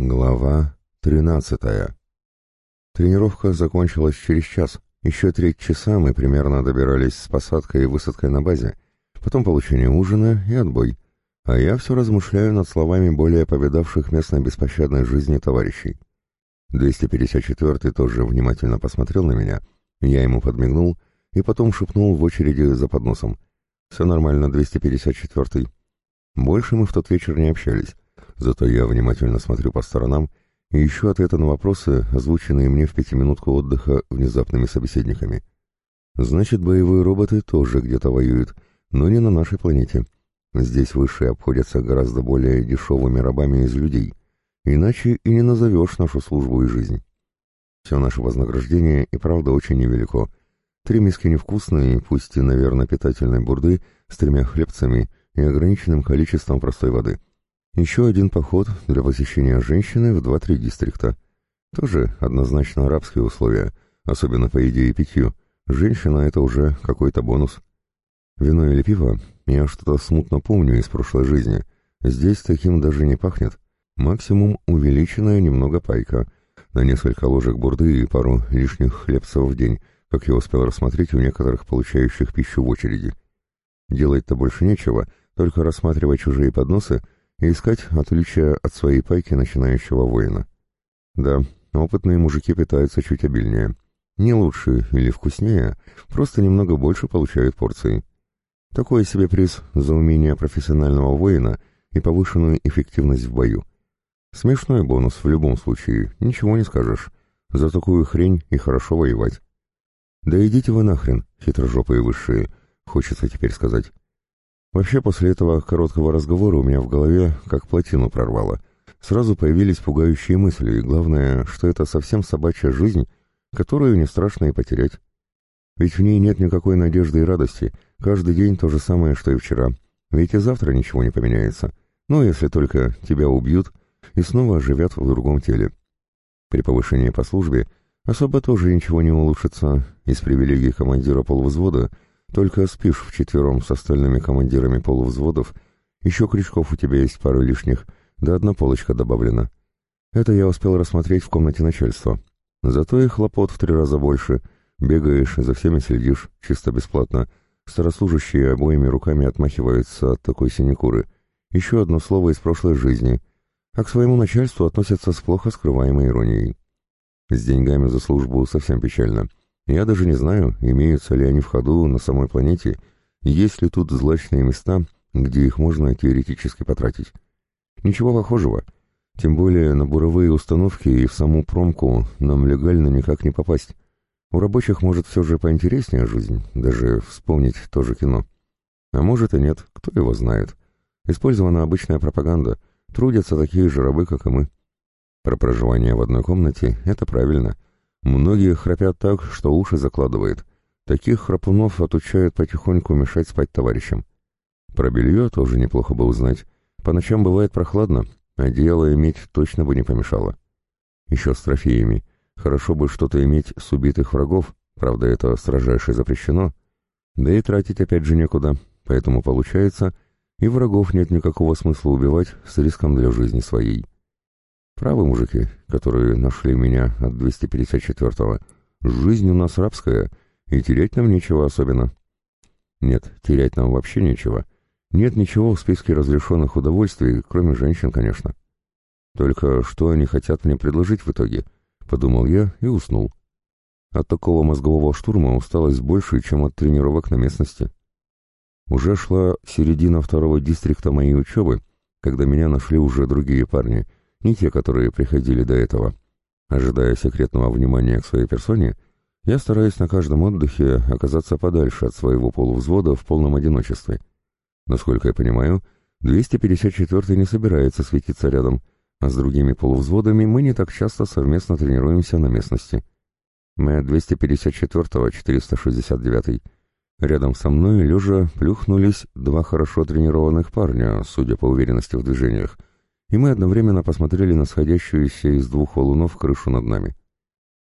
Глава 13. Тренировка закончилась через час. Еще треть часа мы примерно добирались с посадкой и высадкой на базе. Потом получение ужина и отбой. А я все размышляю над словами более повидавших местной беспощадной жизни товарищей. 254-й тоже внимательно посмотрел на меня. Я ему подмигнул и потом шепнул в очереди за подносом. «Все нормально, 254-й». Больше мы в тот вечер не общались. Зато я внимательно смотрю по сторонам и ищу ответы на вопросы, озвученные мне в пятиминутку отдыха внезапными собеседниками. Значит, боевые роботы тоже где-то воюют, но не на нашей планете. Здесь высшие обходятся гораздо более дешевыми рабами из людей. Иначе и не назовешь нашу службу и жизнь. Все наше вознаграждение и правда очень невелико. Три миски невкусные, пусть и, наверное, питательной бурды, с тремя хлебцами и ограниченным количеством простой воды — еще один поход для посещения женщины в два-три дистрикта. Тоже однозначно арабские условия, особенно по идее питью. Женщина — это уже какой-то бонус. Вино или пиво я что-то смутно помню из прошлой жизни. Здесь таким даже не пахнет. Максимум увеличенная немного пайка. На несколько ложек бурды и пару лишних хлебцев в день, как я успел рассмотреть у некоторых получающих пищу в очереди. Делать-то больше нечего, только рассматривать чужие подносы — и искать отличия от своей пайки начинающего воина. Да, опытные мужики питаются чуть обильнее. Не лучше или вкуснее, просто немного больше получают порции. Такой себе приз за умение профессионального воина и повышенную эффективность в бою. Смешной бонус в любом случае, ничего не скажешь. За такую хрень и хорошо воевать. Да идите вы нахрен, хитрожопые высшие, хочется теперь сказать. Вообще после этого короткого разговора у меня в голове как плотину прорвало. Сразу появились пугающие мысли, и главное, что это совсем собачья жизнь, которую не страшно и потерять. Ведь в ней нет никакой надежды и радости, каждый день то же самое, что и вчера. Ведь и завтра ничего не поменяется. Ну, если только тебя убьют и снова оживят в другом теле. При повышении по службе особо тоже ничего не улучшится. Из привилегий командира полувзвода — только спишь вчетвером с остальными командирами полувзводов, еще крючков у тебя есть пару лишних, да одна полочка добавлена. Это я успел рассмотреть в комнате начальства. Зато и хлопот в три раза больше. Бегаешь, за всеми следишь, чисто бесплатно. Старослужащие обоими руками отмахиваются от такой синекуры. Еще одно слово из прошлой жизни. А к своему начальству относятся с плохо скрываемой иронией. С деньгами за службу совсем печально. Я даже не знаю, имеются ли они в ходу на самой планете, есть ли тут злачные места, где их можно теоретически потратить. Ничего похожего. Тем более на буровые установки и в саму промку нам легально никак не попасть. У рабочих может все же поинтереснее жизнь, даже вспомнить тоже кино. А может и нет, кто его знает. Использована обычная пропаганда, трудятся такие же рабы, как и мы. Про проживание в одной комнате — это правильно — Многие храпят так, что уши закладывает. Таких храпунов отучают потихоньку мешать спать товарищам. Про белье тоже неплохо бы узнать. По ночам бывает прохладно, а дело иметь точно бы не помешало. Еще с трофеями. Хорошо бы что-то иметь с убитых врагов, правда, это строжайше запрещено. Да и тратить опять же некуда, поэтому получается, и врагов нет никакого смысла убивать с риском для жизни своей. Правы мужики, которые нашли меня от 254-го. Жизнь у нас рабская, и терять нам нечего особенно. Нет, терять нам вообще нечего. Нет ничего в списке разрешенных удовольствий, кроме женщин, конечно. Только что они хотят мне предложить в итоге? Подумал я и уснул. От такого мозгового штурма усталость больше, чем от тренировок на местности. Уже шла середина второго дистрикта моей учебы, когда меня нашли уже другие парни — не те, которые приходили до этого. Ожидая секретного внимания к своей персоне, я стараюсь на каждом отдыхе оказаться подальше от своего полувзвода в полном одиночестве. Насколько я понимаю, 254-й не собирается светиться рядом, а с другими полувзводами мы не так часто совместно тренируемся на местности. Мы от 254-го 469-й. Рядом со мной, лежа, плюхнулись два хорошо тренированных парня, судя по уверенности в движениях, и мы одновременно посмотрели на сходящуюся из двух валунов крышу над нами.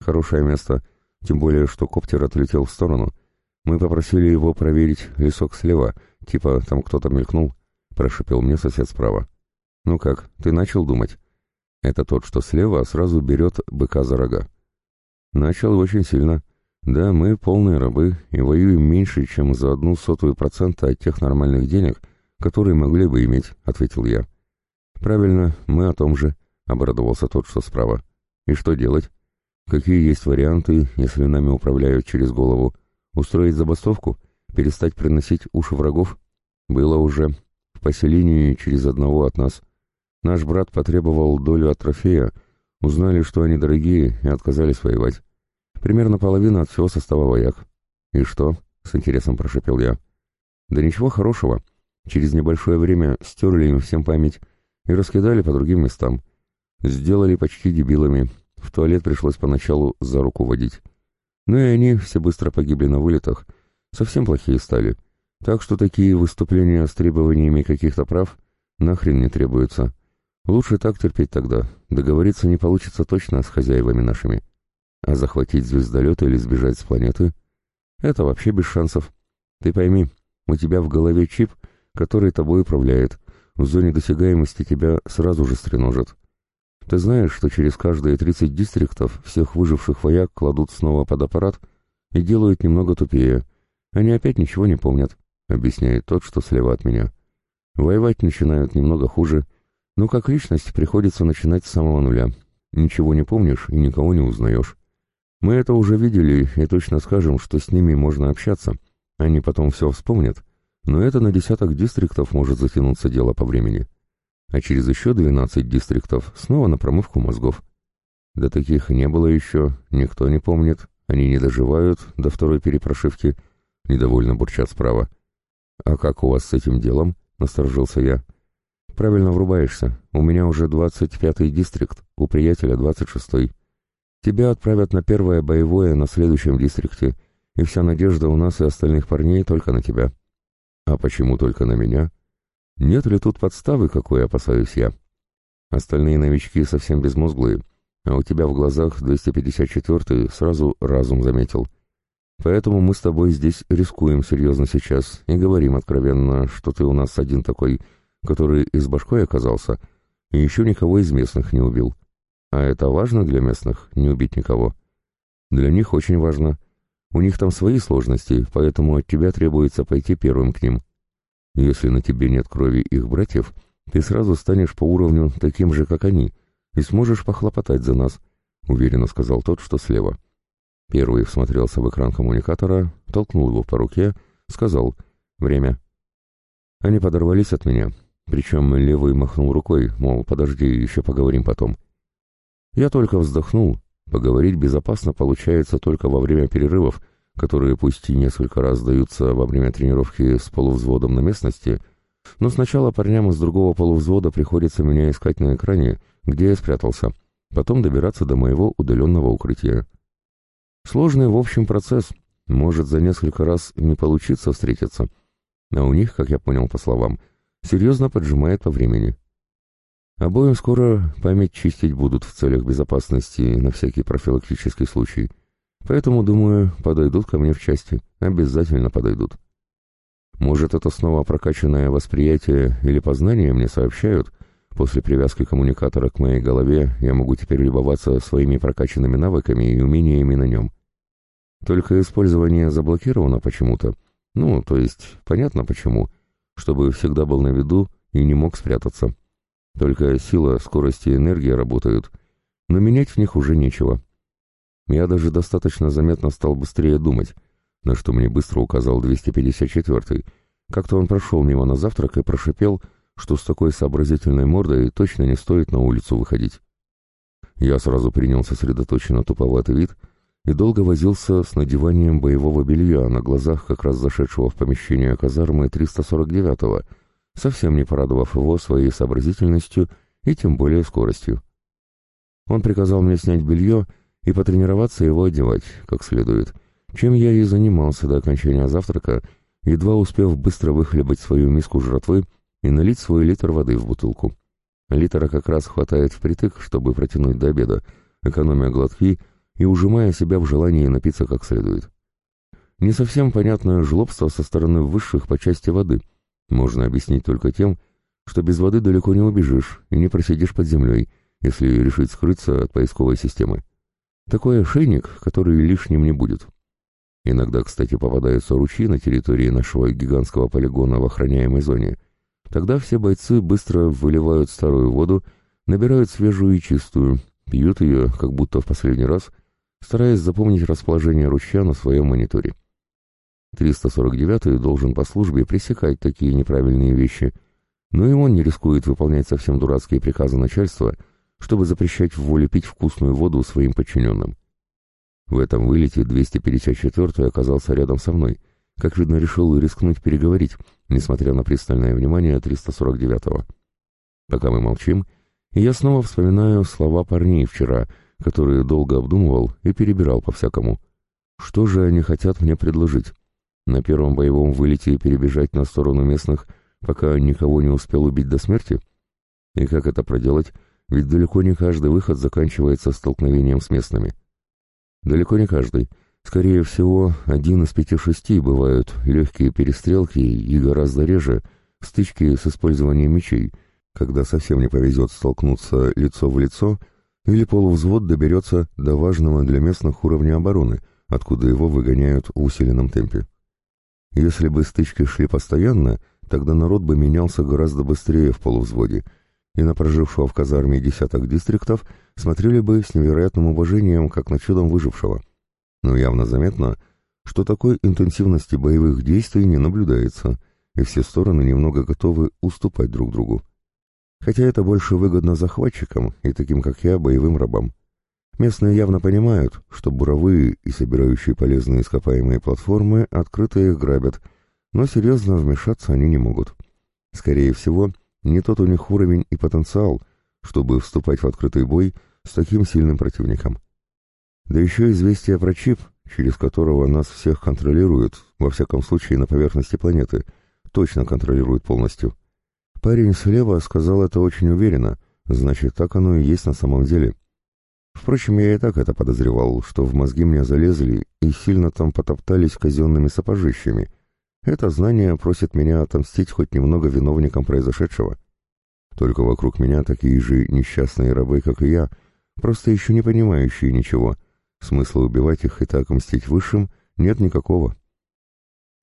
Хорошее место, тем более, что коптер отлетел в сторону. Мы попросили его проверить лесок слева, типа там кто-то мелькнул, прошипел мне сосед справа. «Ну как, ты начал думать?» Это тот, что слева, сразу берет быка за рога. Начал очень сильно. Да, мы полные рабы и воюем меньше, чем за одну сотую процента от тех нормальных денег, которые могли бы иметь, ответил я. Правильно, мы о том же, обрадовался тот, что справа. И что делать? Какие есть варианты, если нами управляют через голову? Устроить забастовку? Перестать приносить уши врагов? Было уже. В поселении через одного от нас. Наш брат потребовал долю от трофея, узнали, что они дорогие, и отказались воевать. Примерно половина от всего состава вояк. «И что?» — с интересом прошепел я. «Да ничего хорошего. Через небольшое время стерли им всем память и раскидали по другим местам. Сделали почти дебилами. В туалет пришлось поначалу за руку водить. Ну и они все быстро погибли на вылетах. Совсем плохие стали. Так что такие выступления с требованиями каких-то прав нахрен не требуются. Лучше так терпеть тогда. Договориться не получится точно с хозяевами нашими. А захватить звездолет или сбежать с планеты — это вообще без шансов. Ты пойми, у тебя в голове чип, который тобой управляет. В зоне досягаемости тебя сразу же стреножат. Ты знаешь, что через каждые 30 дистриктов всех выживших вояк кладут снова под аппарат и делают немного тупее. Они опять ничего не помнят, объясняет тот, что слева от меня. Воевать начинают немного хуже — но как личность приходится начинать с самого нуля. Ничего не помнишь и никого не узнаешь. Мы это уже видели и точно скажем, что с ними можно общаться. Они потом все вспомнят. Но это на десяток дистриктов может затянуться дело по времени. А через еще двенадцать дистриктов снова на промывку мозгов. Да таких не было еще, никто не помнит. Они не доживают до второй перепрошивки. Недовольно бурчат справа. «А как у вас с этим делом?» — насторожился я. — правильно врубаешься. У меня уже 25-й дистрикт, у приятеля 26-й. Тебя отправят на первое боевое на следующем дистрикте, и вся надежда у нас и остальных парней только на тебя. А почему только на меня? Нет ли тут подставы, какой опасаюсь я? Остальные новички совсем безмозглые, а у тебя в глазах 254-й сразу разум заметил. Поэтому мы с тобой здесь рискуем серьезно сейчас и говорим откровенно, что ты у нас один такой — который и с башкой оказался, и еще никого из местных не убил. А это важно для местных, не убить никого? Для них очень важно. У них там свои сложности, поэтому от тебя требуется пойти первым к ним. Если на тебе нет крови их братьев, ты сразу станешь по уровню таким же, как они, и сможешь похлопотать за нас, — уверенно сказал тот, что слева. Первый всмотрелся в экран коммуникатора, толкнул его по руке, сказал «Время». Они подорвались от меня, причем левый махнул рукой, мол, подожди, еще поговорим потом. Я только вздохнул. Поговорить безопасно получается только во время перерывов, которые пусть и несколько раз даются во время тренировки с полувзводом на местности, но сначала парням из другого полувзвода приходится меня искать на экране, где я спрятался, потом добираться до моего удаленного укрытия. Сложный, в общем, процесс. Может за несколько раз не получиться встретиться. А у них, как я понял по словам, серьезно поджимает по времени. Обоим скоро память чистить будут в целях безопасности на всякий профилактический случай. Поэтому, думаю, подойдут ко мне в части. Обязательно подойдут. Может, это снова прокачанное восприятие или познание мне сообщают. После привязки коммуникатора к моей голове я могу теперь любоваться своими прокачанными навыками и умениями на нем. Только использование заблокировано почему-то. Ну, то есть, понятно почему чтобы всегда был на виду и не мог спрятаться. Только сила, скорость и энергия работают, но менять в них уже нечего. Я даже достаточно заметно стал быстрее думать, на что мне быстро указал 254-й. Как-то он прошел мимо на завтрак и прошипел, что с такой сообразительной мордой точно не стоит на улицу выходить. Я сразу принял сосредоточенно туповатый вид и долго возился с надеванием боевого белья на глазах как раз зашедшего в помещение казармы 349-го, совсем не порадовав его своей сообразительностью и тем более скоростью. Он приказал мне снять белье и потренироваться его одевать, как следует, чем я и занимался до окончания завтрака, едва успев быстро выхлебать свою миску жратвы и налить свой литр воды в бутылку. Литра как раз хватает впритык, чтобы протянуть до обеда, экономия глотки — и ужимая себя в желании напиться как следует. Не совсем понятное жлобство со стороны высших по части воды можно объяснить только тем, что без воды далеко не убежишь и не просидишь под землей, если решить скрыться от поисковой системы. Такой ошейник, который лишним не будет. Иногда, кстати, попадаются ручьи на территории нашего гигантского полигона в охраняемой зоне. Тогда все бойцы быстро выливают старую воду, набирают свежую и чистую, пьют ее, как будто в последний раз, стараясь запомнить расположение ручья на своем мониторе. 349-й должен по службе пресекать такие неправильные вещи, но и он не рискует выполнять совсем дурацкие приказы начальства, чтобы запрещать в воле пить вкусную воду своим подчиненным. В этом вылете 254-й оказался рядом со мной, как видно, решил рискнуть переговорить, несмотря на пристальное внимание 349-го. Пока мы молчим, я снова вспоминаю слова парней вчера, которые долго обдумывал и перебирал по-всякому. Что же они хотят мне предложить? На первом боевом вылете перебежать на сторону местных, пока никого не успел убить до смерти? И как это проделать, ведь далеко не каждый выход заканчивается столкновением с местными. Далеко не каждый. Скорее всего, один из пяти-шести бывают легкие перестрелки и гораздо реже стычки с использованием мечей, когда совсем не повезет столкнуться лицо в лицо или полувзвод доберется до важного для местных уровня обороны, откуда его выгоняют в усиленном темпе. Если бы стычки шли постоянно, тогда народ бы менялся гораздо быстрее в полувзводе, и на прожившего в казарме десяток дистриктов смотрели бы с невероятным уважением, как на чудом выжившего. Но явно заметно, что такой интенсивности боевых действий не наблюдается, и все стороны немного готовы уступать друг другу. Хотя это больше выгодно захватчикам и таким, как я, боевым рабам. Местные явно понимают, что буровые и собирающие полезные ископаемые платформы открыто их грабят, но серьезно вмешаться они не могут. Скорее всего, не тот у них уровень и потенциал, чтобы вступать в открытый бой с таким сильным противником. Да еще известие про чип, через которого нас всех контролируют, во всяком случае на поверхности планеты, точно контролируют полностью. Парень слева сказал это очень уверенно, значит, так оно и есть на самом деле. Впрочем, я и так это подозревал, что в мозги мне залезли и сильно там потоптались казенными сапожищами. Это знание просит меня отомстить хоть немного виновникам произошедшего. Только вокруг меня такие же несчастные рабы, как и я, просто еще не понимающие ничего. Смысла убивать их и так мстить высшим нет никакого.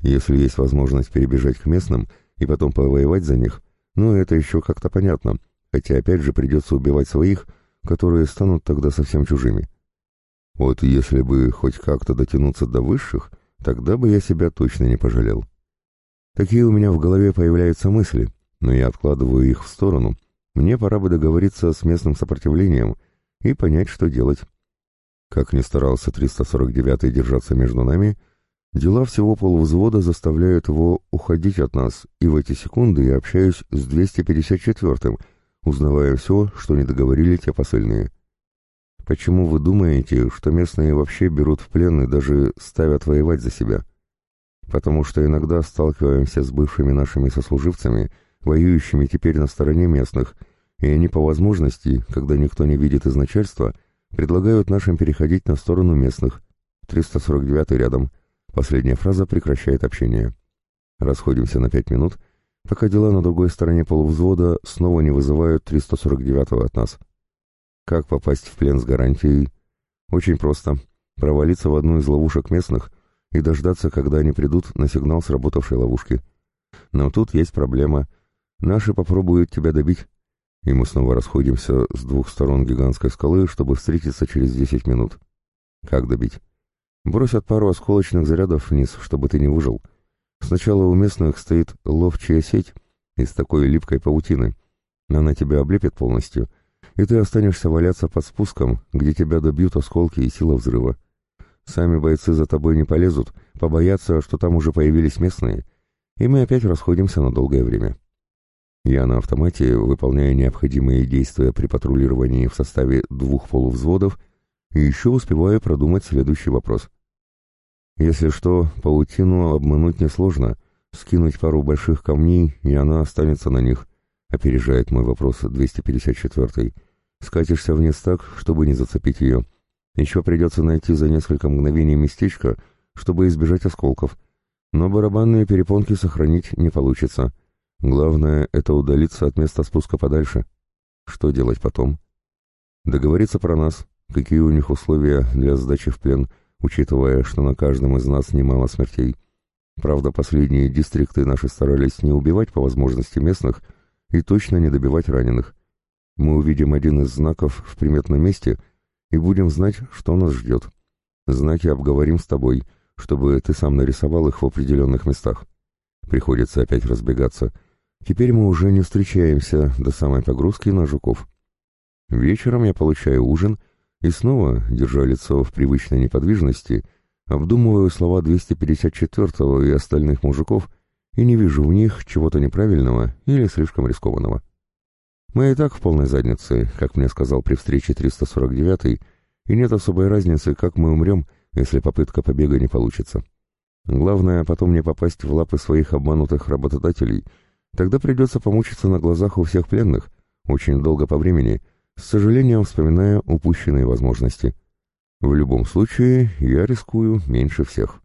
Если есть возможность перебежать к местным и потом повоевать за них, ну это еще как-то понятно, хотя опять же придется убивать своих, которые станут тогда совсем чужими. Вот если бы хоть как-то дотянуться до высших, тогда бы я себя точно не пожалел. Такие у меня в голове появляются мысли, но я откладываю их в сторону. Мне пора бы договориться с местным сопротивлением и понять, что делать. Как ни старался 349-й держаться между нами, дела всего полувзвода заставляют его уходить от нас, и в эти секунды я общаюсь с 254-м, узнавая все, что не договорили те посыльные. Почему вы думаете, что местные вообще берут в плен и даже ставят воевать за себя? Потому что иногда сталкиваемся с бывшими нашими сослуживцами, воюющими теперь на стороне местных, и они по возможности, когда никто не видит из начальства, предлагают нашим переходить на сторону местных. 349 рядом. Последняя фраза прекращает общение. Расходимся на пять минут — пока дела на другой стороне полувзвода снова не вызывают 349-го от нас. Как попасть в плен с гарантией? Очень просто. Провалиться в одну из ловушек местных и дождаться, когда они придут на сигнал сработавшей ловушки. Но тут есть проблема. Наши попробуют тебя добить. И мы снова расходимся с двух сторон гигантской скалы, чтобы встретиться через 10 минут. Как добить? Бросят пару осколочных зарядов вниз, чтобы ты не выжил. — Сначала у местных стоит ловчая сеть из такой липкой паутины. Она тебя облепит полностью, и ты останешься валяться под спуском, где тебя добьют осколки и сила взрыва. Сами бойцы за тобой не полезут, побоятся, что там уже появились местные, и мы опять расходимся на долгое время. Я на автомате, выполняя необходимые действия при патрулировании в составе двух полувзводов, и еще успеваю продумать следующий вопрос. Если что, паутину обмануть несложно. Скинуть пару больших камней, и она останется на них. Опережает мой вопрос 254-й. Скатишься вниз так, чтобы не зацепить ее. Еще придется найти за несколько мгновений местечко, чтобы избежать осколков. Но барабанные перепонки сохранить не получится. Главное — это удалиться от места спуска подальше. Что делать потом? Договориться про нас, какие у них условия для сдачи в плен, учитывая, что на каждом из нас немало смертей. Правда, последние дистрикты наши старались не убивать по возможности местных и точно не добивать раненых. Мы увидим один из знаков в приметном месте и будем знать, что нас ждет. Знаки обговорим с тобой, чтобы ты сам нарисовал их в определенных местах. Приходится опять разбегаться. Теперь мы уже не встречаемся до самой погрузки на жуков. Вечером я получаю ужин и снова, держа лицо в привычной неподвижности, обдумываю слова 254-го и остальных мужиков и не вижу в них чего-то неправильного или слишком рискованного. Мы и так в полной заднице, как мне сказал при встрече 349-й, и нет особой разницы, как мы умрем, если попытка побега не получится. Главное, потом не попасть в лапы своих обманутых работодателей, тогда придется помучиться на глазах у всех пленных, очень долго по времени, с сожалением вспоминая упущенные возможности. В любом случае, я рискую меньше всех.